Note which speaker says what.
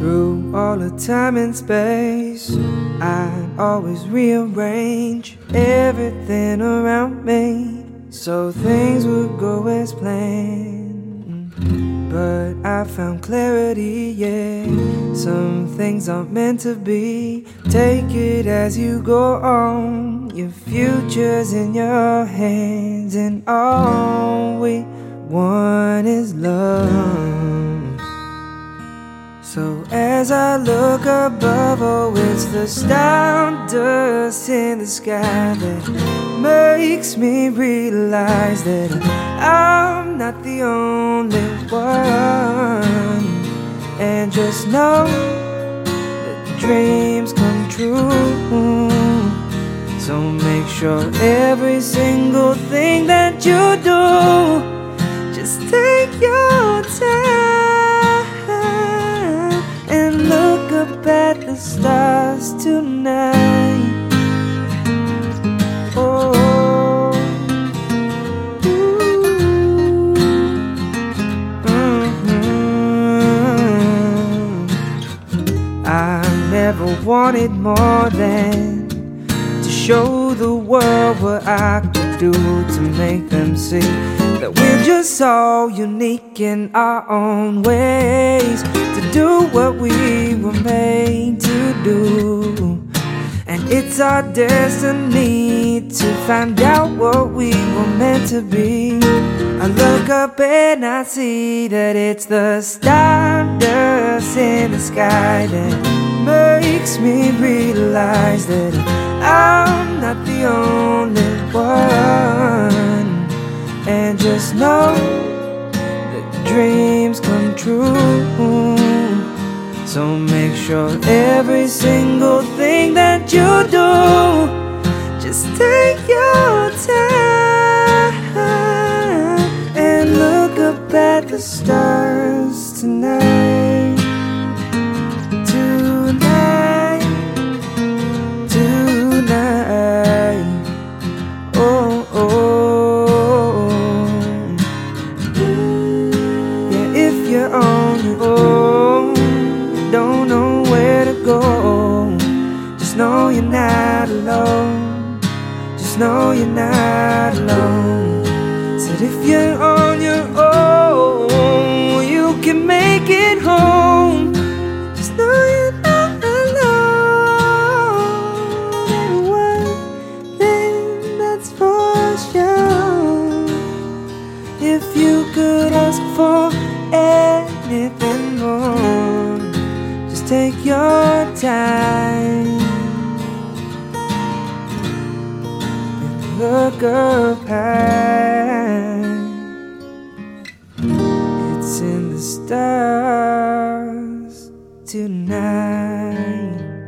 Speaker 1: Through all of time and space, I'd always rearrange everything around me so things would go as planned. But I found clarity, yeah. Some things aren't meant to be. Take it as you go on. Your future's in your hands, and all we want is love. As I look above, oh, it's the stardust in the sky that makes me realize that I'm not the only one. And just know that dreams come true. So make sure every single thing that you do, just take your time stars tonight. Oh, mhm. I never wanted more than to show the world what I could do to make them see that we're just so unique in our own ways to do what we were made to do. And it's our destiny to find out what we were meant to be. I look up and I see that it's the stardust in the sky that makes me realize that I'm not the just know that dreams come true. So make sure every single thing that you do, just take your time and look up at the stars tonight. Don't know where to go. Just know you're not alone. Just know you're not alone. Said if you're on your own, you can make it home. time